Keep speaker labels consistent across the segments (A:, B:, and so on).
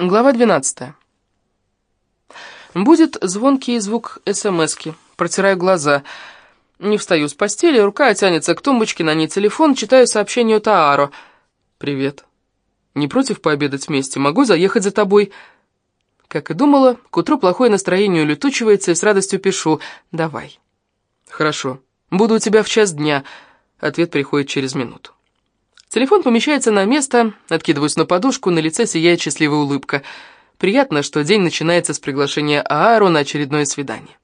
A: Глава 12. Будет звонкий звук СМСки. Протираю глаза. Не встаю с постели, рука тянется к тумбочке, на ней телефон, читаю сообщение от Ааро. «Привет. Не против пообедать вместе? Могу заехать за тобой?» Как и думала, к утру плохое настроение улетучивается, и с радостью пишу «давай». «Хорошо. Буду у тебя в час дня». Ответ приходит через минуту. Телефон помещается на место, откидываюсь на подушку, на лице сияет счастливая улыбка. Приятно, что день начинается с приглашения Аару на очередное свидание.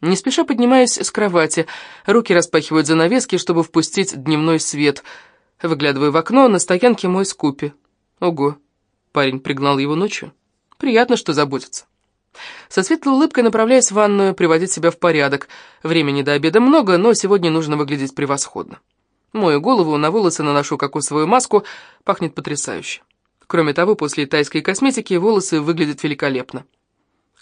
A: Не спеша поднимаюсь с кровати, руки распахивают занавески, чтобы впустить дневной свет. Выглядываю в окно, на стоянке мой скупи. Ого, парень пригнал его ночью. Приятно, что заботится. Со светлой улыбкой направляюсь в ванную, приводить себя в порядок. Времени до обеда много, но сегодня нужно выглядеть превосходно. Мою голову, на волосы наношу кокосовую маску, пахнет потрясающе. Кроме того, после тайской косметики волосы выглядят великолепно.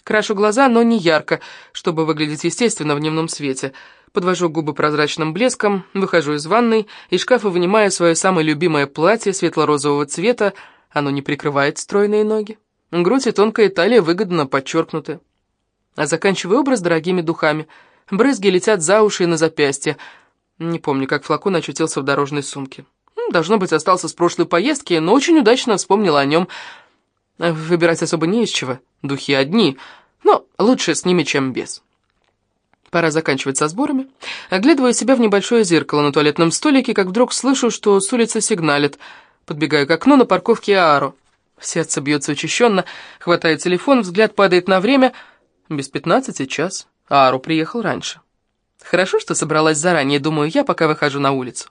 A: Крашу глаза, но не ярко, чтобы выглядеть естественно в дневном свете. Подвожу губы прозрачным блеском, выхожу из ванной, из шкафа вынимаю свое самое любимое платье светло-розового цвета, оно не прикрывает стройные ноги. Грудь и тонкая талия выгодно подчеркнуты. А заканчиваю образ дорогими духами. Брызги летят за уши и на запястье, не помню, как флакон очутился в дорожной сумке. Должно быть, остался с прошлой поездки, но очень удачно вспомнила о нем. Выбирать особо не из чего, духи одни, но лучше с ними, чем без. Пора заканчивать со сборами. Оглядываю себя в небольшое зеркало на туалетном столике, как вдруг слышу, что с улицы сигналит. Подбегаю к окну на парковке Ааро. Сердце бьется учащенно, хватаю телефон, взгляд падает на время. Без пятнадцати час. Аару приехал раньше. Хорошо, что собралась заранее, думаю я, пока выхожу на улицу.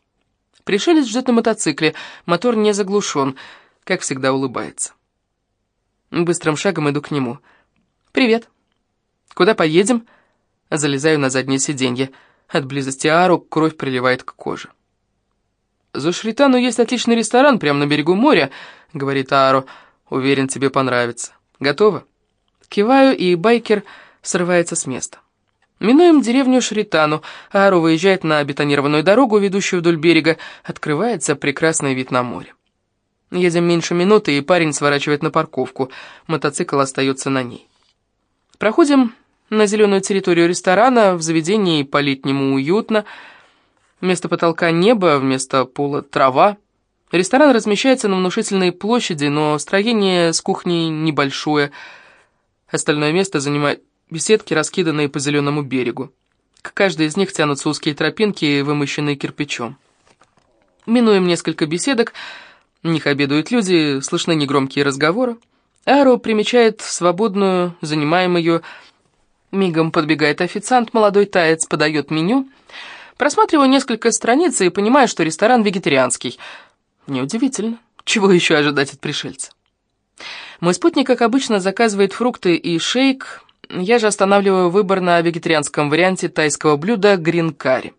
A: Пришелец ждет на мотоцикле, мотор не заглушен, как всегда улыбается. Быстрым шагом иду к нему. «Привет. Куда поедем?» Залезаю на заднее сиденье. От близости Ару кровь приливает к коже. «За Шритану есть отличный ресторан прямо на берегу моря», — говорит Ару. «Уверен, тебе понравится. Готово?» Киваю, и байкер срывается с места. Минуем деревню Шритану, Ару выезжает на бетонированную дорогу, ведущую вдоль берега. Открывается прекрасный вид на море. Едем меньше минуты, и парень сворачивает на парковку. Мотоцикл остается на ней. Проходим на зеленую территорию ресторана, в заведении по-летнему уютно. Вместо потолка небо, вместо пола трава. Ресторан размещается на внушительной площади, но строение с кухней небольшое. Остальное место занимает Беседки, раскиданные по зеленому берегу. К каждой из них тянутся узкие тропинки, вымощенные кирпичом. Минуем несколько беседок, в них обедают люди, слышны негромкие разговоры. Аро примечает свободную, занимаемую... Мигом подбегает официант, молодой таец, подает меню. Просматриваю несколько страниц и понимаю, что ресторан вегетарианский. Неудивительно. Чего еще ожидать от пришельца? Мой спутник, как обычно, заказывает фрукты и шейк, я же останавливаю выбор на вегетарианском варианте тайского блюда грин-карри.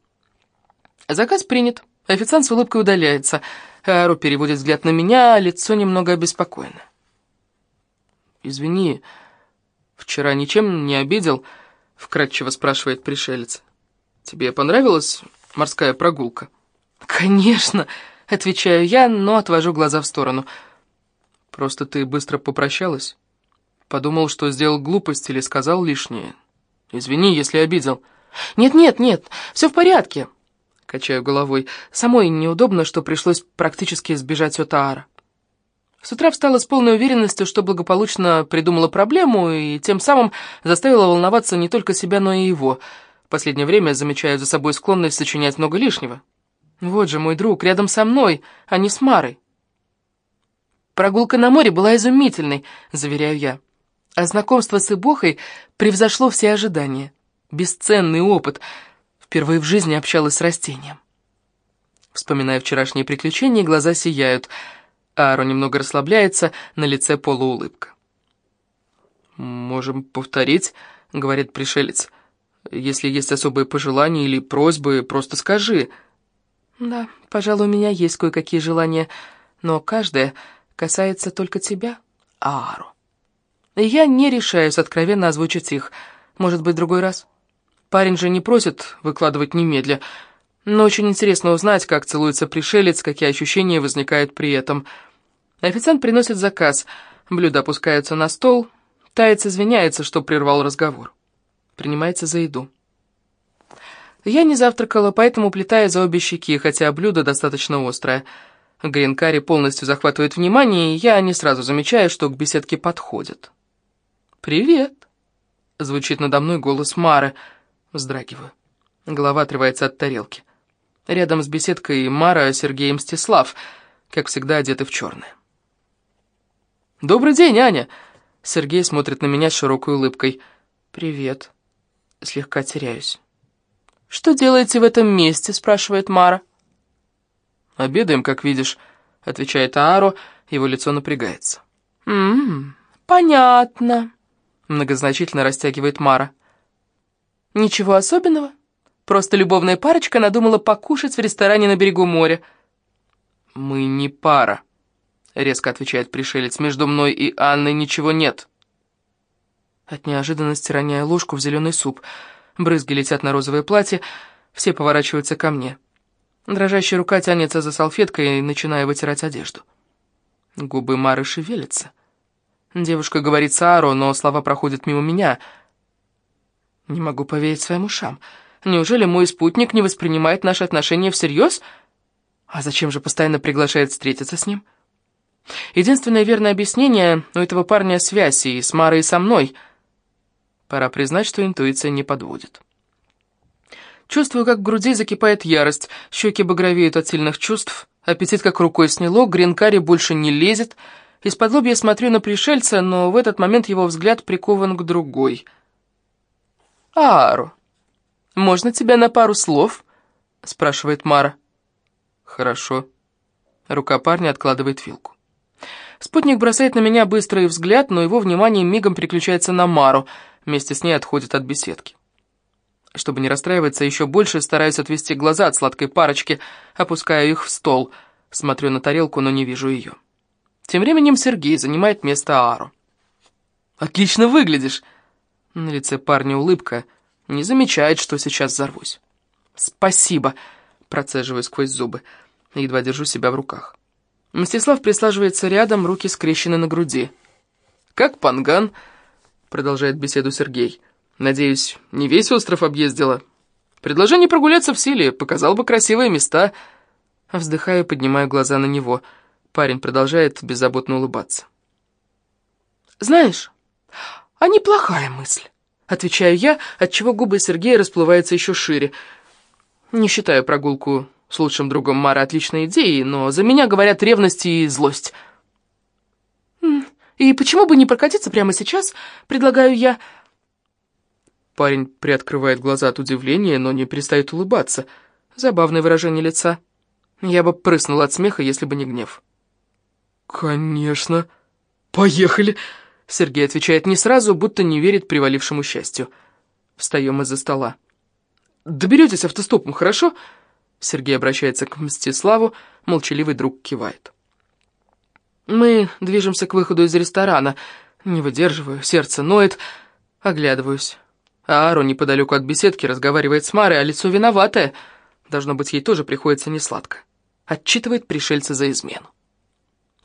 A: Заказ принят. Официант с улыбкой удаляется. Ару переводит взгляд на меня, а лицо немного обеспокоено. «Извини, вчера ничем не обидел?» — вкратчиво спрашивает пришелец. «Тебе понравилась морская прогулка?» «Конечно!» — отвечаю я, но отвожу глаза в сторону. «Просто ты быстро попрощалась?» Подумал, что сделал глупость или сказал лишнее. Извини, если обидел. Нет-нет, нет, все в порядке. Качаю головой. Самой неудобно, что пришлось практически сбежать от Аара. С утра встала с полной уверенностью, что благополучно придумала проблему и тем самым заставила волноваться не только себя, но и его. В последнее время замечаю за собой склонность сочинять много лишнего. Вот же мой друг, рядом со мной, а не с Марой. Прогулка на море была изумительной, заверяю я. А знакомство с Эбохой превзошло все ожидания. Бесценный опыт. Впервые в жизни общалась с растением. Вспоминая вчерашние приключения, глаза сияют. Аро немного расслабляется, на лице полуулыбка. «Можем повторить», — говорит пришелец. «Если есть особые пожелания или просьбы, просто скажи». «Да, пожалуй, у меня есть кое-какие желания, но каждое касается только тебя, Ааро». Я не решаюсь откровенно озвучить их. Может быть, другой раз? Парень же не просит выкладывать немедля. Но очень интересно узнать, как целуется пришелец, какие ощущения возникают при этом. Официант приносит заказ. Блюда опускаются на стол. Таец извиняется, что прервал разговор. Принимается за еду. Я не завтракала, поэтому плетаю за обе щеки, хотя блюдо достаточно острое. Гринкари полностью захватывает внимание, и я не сразу замечаю, что к беседке подходит. «Привет!» — звучит надо мной голос Мары. Вздрагиваю. Голова отрывается от тарелки. Рядом с беседкой Мара, Сергей Мстислав, как всегда одеты в черное. «Добрый день, Аня!» Сергей смотрит на меня с широкой улыбкой. «Привет». Слегка теряюсь. «Что делаете в этом месте?» — спрашивает Мара. «Обедаем, как видишь», — отвечает Ааро, его лицо напрягается. «М-м, понятно», — многозначительно растягивает Мара. «Ничего особенного? Просто любовная парочка надумала покушать в ресторане на берегу моря». «Мы не пара», — резко отвечает пришелец. «Между мной и Анной ничего нет». От неожиданности роняю ложку в зеленый суп — брызги летят на розовое платье, все поворачиваются ко мне. Дрожащая рука тянется за салфеткой, начиная вытирать одежду. Губы Мары шевелятся. Девушка говорит Саару, но слова проходят мимо меня. Не могу поверить своим ушам. Неужели мой спутник не воспринимает наши отношения всерьез? А зачем же постоянно приглашает встретиться с ним? Единственное верное объяснение у этого парня связь и с Марой, и со мной — Пора признать, что интуиция не подводит. Чувствую, как в груди закипает ярость, щеки багровеют от сильных чувств, аппетит как рукой сняло, гринкари больше не лезет. Из-под лобья смотрю на пришельца, но в этот момент его взгляд прикован к другой. «Аару, можно тебя на пару слов?» — спрашивает Мара. «Хорошо». Рука парня откладывает вилку. Спутник бросает на меня быстрый взгляд, но его внимание мигом переключается на Мару — Вместе с ней отходит от беседки. Чтобы не расстраиваться еще больше, стараюсь отвести глаза от сладкой парочки, опускаю их в стол, смотрю на тарелку, но не вижу ее. Тем временем Сергей занимает место Аару. «Отлично выглядишь!» На лице парня улыбка, не замечает, что сейчас взорвусь. «Спасибо!» — процеживаю сквозь зубы, едва держу себя в руках. Мстислав прислаживается рядом, руки скрещены на груди. «Как панган?» продолжает беседу Сергей. «Надеюсь, не весь остров объездила. Предложение прогуляться в силе, показал бы красивые места». Вздыхаю, поднимаю глаза на него. Парень продолжает беззаботно улыбаться. «Знаешь, а неплохая мысль», — отвечаю я, отчего губы Сергея расплываются еще шире. Не считаю прогулку с лучшим другом Мара отличной идеей, но за меня говорят ревность и злость. И почему бы не прокатиться прямо сейчас, предлагаю я...» Парень приоткрывает глаза от удивления, но не перестает улыбаться. Забавное выражение лица. Я бы прыснул от смеха, если бы не гнев. «Конечно. Поехали!» Сергей отвечает не сразу, будто не верит привалившему счастью. Встаем из-за стола. «Доберетесь автостопом, хорошо?» Сергей обращается к Мстиславу, молчаливый друг кивает. Мы движемся к выходу из ресторана. Не выдерживаю, сердце ноет, оглядываюсь. А Ару неподалеку от беседки разговаривает с Марой, а лицо виноватое. Должно быть, ей тоже приходится несладко. Отчитывает пришельца за измену.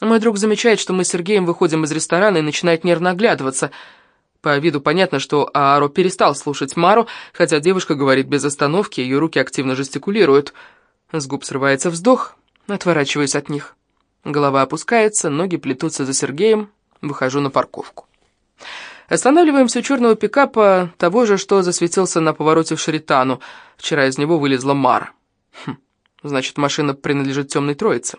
A: Мой друг замечает, что мы с Сергеем выходим из ресторана и начинает нервно оглядываться. По виду понятно, что Ааро перестал слушать Мару, хотя девушка говорит без остановки, ее руки активно жестикулируют. С губ срывается вздох, отворачиваюсь от них. Голова опускается, ноги плетутся за Сергеем, выхожу на парковку. Останавливаемся у черного пикапа, того же, что засветился на повороте в Шаритану. Вчера из него вылезла Мара. Хм, значит, машина принадлежит темной троице.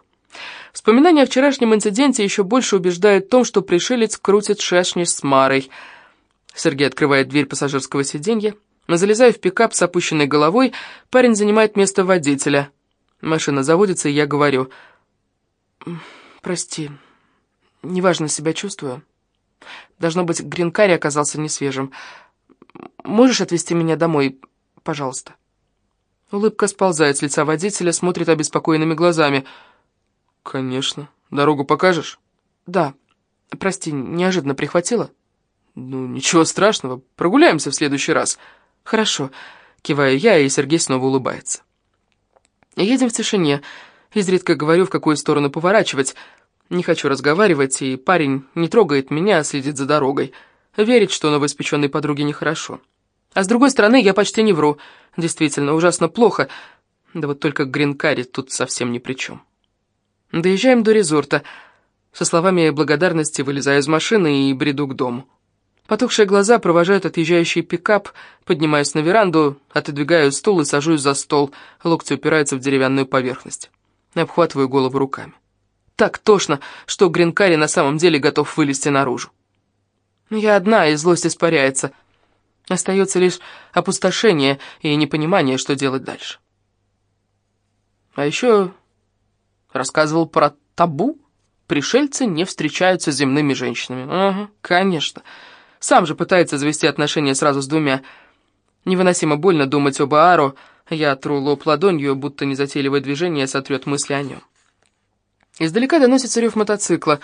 A: Вспоминания о вчерашнем инциденте еще больше убеждают в том, что пришелец крутит шашни с Марой. Сергей открывает дверь пассажирского сиденья. Залезаю в пикап с опущенной головой, парень занимает место водителя. Машина заводится, и я говорю — «Прости, неважно себя чувствую. Должно быть, гринкари оказался несвежим. Можешь отвезти меня домой, пожалуйста?» Улыбка сползает с лица водителя, смотрит обеспокоенными глазами. «Конечно. Дорогу покажешь?» «Да. Прости, неожиданно прихватила?» «Ну, ничего страшного. Прогуляемся в следующий раз». «Хорошо», — киваю я, и Сергей снова улыбается. Едем в тишине. Изредка говорю, в какую сторону поворачивать. Не хочу разговаривать, и парень не трогает меня, а следит за дорогой. Верит, что новоиспеченной подруге нехорошо. А с другой стороны, я почти не вру. Действительно, ужасно плохо. Да вот только Гринкари тут совсем ни при чем. Доезжаем до резорта. Со словами благодарности вылезаю из машины и бреду к дому. Потухшие глаза провожают отъезжающий пикап, поднимаюсь на веранду, отодвигаю стул и сажусь за стол, локти упираются в деревянную поверхность. Обхватываю голову руками. Так тошно, что Гринкари на самом деле готов вылезти наружу. Я одна, и злость испаряется. Остается лишь опустошение и непонимание, что делать дальше. А еще рассказывал про табу. Пришельцы не встречаются с земными женщинами. Ага, конечно. Сам же пытается завести отношения сразу с двумя. Невыносимо больно думать об Аару. Я тру лоб ладонью, будто незатейливое движение сотрет мысли о нем. Издалека доносится рев мотоцикла.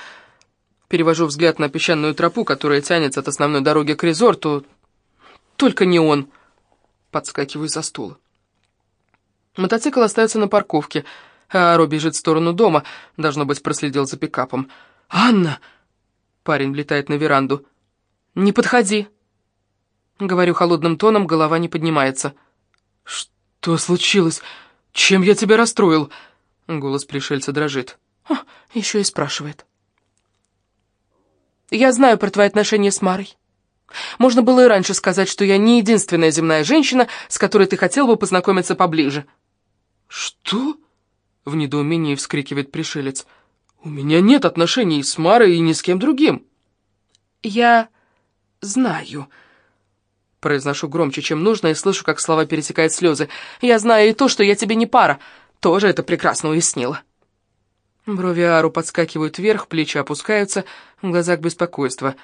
A: Перевожу взгляд на песчаную тропу, которая тянется от основной дороги к резорту. Только не он. Подскакиваю за стула. Мотоцикл остается на парковке, а Аро бежит в сторону дома. Должно быть, проследил за пикапом. «Анна!» Парень влетает на веранду. «Не подходи!» Говорю холодным тоном, голова не поднимается. «Что случилось? Чем я тебя расстроил?» Голос пришельца дрожит. Еще и спрашивает. «Я знаю про твои отношения с Марой. Можно было и раньше сказать, что я не единственная земная женщина, с которой ты хотел бы познакомиться поближе». «Что?» — в недоумении вскрикивает пришелец. «У меня нет отношений с Марой и ни с кем другим». «Я...» знаю». Произношу громче, чем нужно, и слышу, как слова пересекают слезы. «Я знаю и то, что я тебе не пара. Тоже это прекрасно уяснила». Брови Ару подскакивают вверх, плечи опускаются, в глазах беспокойство.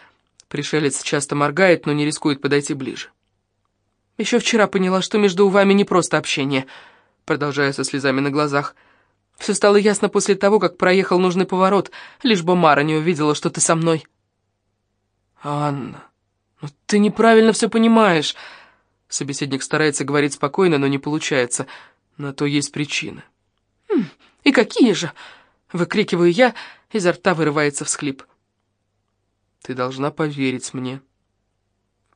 A: Пришелец часто моргает, но не рискует подойти ближе. «Еще вчера поняла, что между вами не просто общение», продолжая со слезами на глазах. «Все стало ясно после того, как проехал нужный поворот, лишь бы Мара не увидела, что ты со мной». «Анна...» «Ну, ты неправильно все понимаешь». Собеседник старается говорить спокойно, но не получается. На то есть причины. «Хм, «И какие же?» — выкрикиваю я, изо рта вырывается всхлип. «Ты должна поверить мне».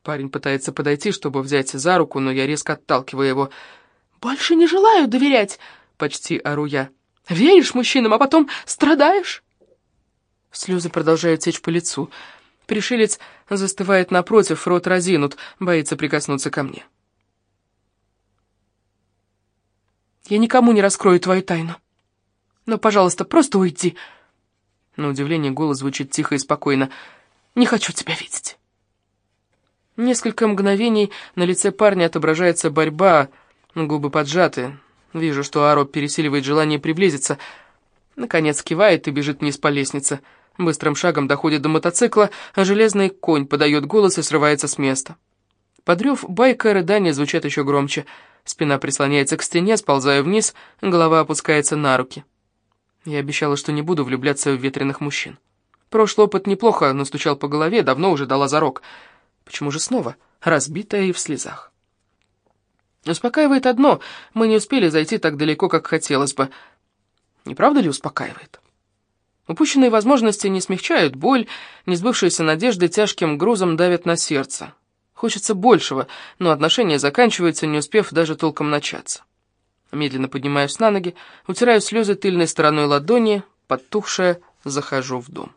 A: Парень пытается подойти, чтобы взять за руку, но я резко отталкиваю его. «Больше не желаю доверять!» — почти ору я. «Веришь мужчинам, а потом страдаешь?» Слезы продолжают течь по лицу. Пришелец застывает напротив, рот разинут, боится прикоснуться ко мне. «Я никому не раскрою твою тайну. Но, пожалуйста, просто уйди». На удивление голос звучит тихо и спокойно. «Не хочу тебя видеть». Несколько мгновений на лице парня отображается борьба, губы поджаты. Вижу, что Аро пересиливает желание приблизиться. Наконец кивает и бежит вниз по лестнице. Быстрым шагом доходит до мотоцикла, а железный конь подает голос и срывается с места. Подрев байка, рыдания звучат еще громче. Спина прислоняется к стене, сползая вниз, голова опускается на руки. Я обещала, что не буду влюбляться в ветреных мужчин. Прошлый опыт неплохо настучал по голове, давно уже дала зарок. Почему же снова? Разбитая и в слезах. Успокаивает одно, мы не успели зайти так далеко, как хотелось бы. Не правда ли успокаивает? Упущенные возможности не смягчают боль, несбывшиеся надежды тяжким грузом давят на сердце. Хочется большего, но отношения заканчиваются, не успев даже толком начаться. Медленно поднимаюсь на ноги, утираю слезы тыльной стороной ладони, подтухшая, захожу в дом.